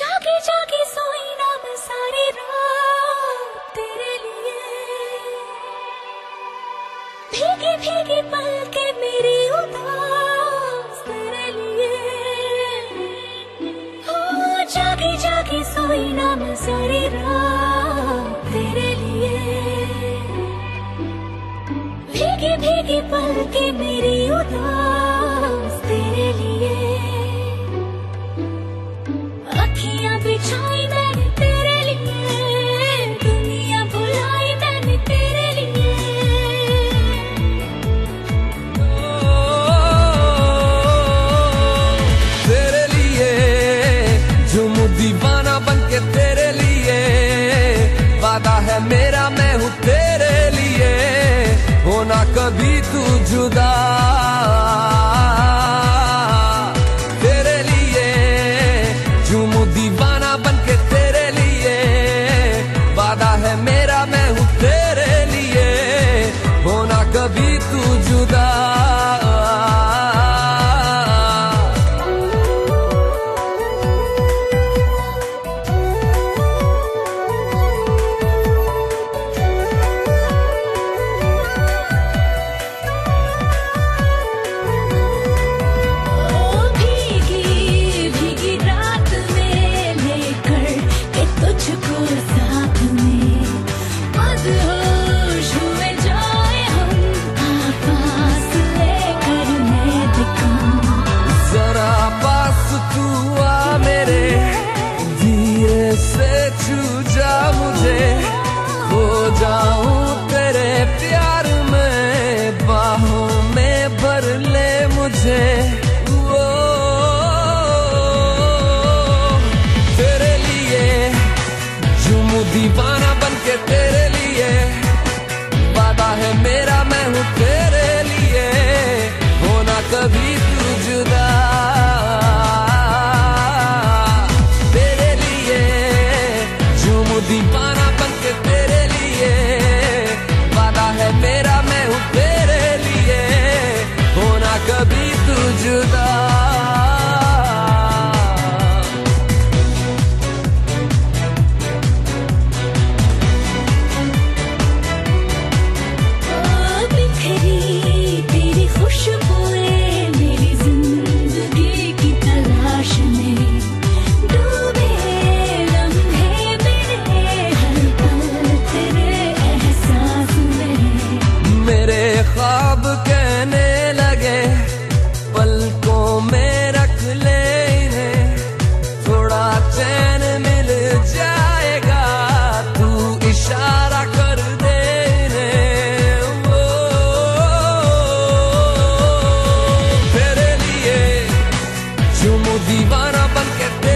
जागे जागे सोई ना सारी रात तेरे लिए। भीगे भीगे पल के मेरी उदास तेरे लिए। हो जागे जागे सोई ना सारी रात तेरे लिए। भीगे भीगे पल के मेरी उदास तू जुदा। तेरे लिए झूमू दीवाना बनके थे वो तेरे लिए झूमू दीवाना बन के तेरे लिए। वादा है मेरा, मैं हूँ तेरे लिए। होना कभी तू जो बारा बन के